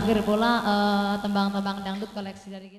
terakhir pula eh, tembang-tembang dangdut koleksi dari kita.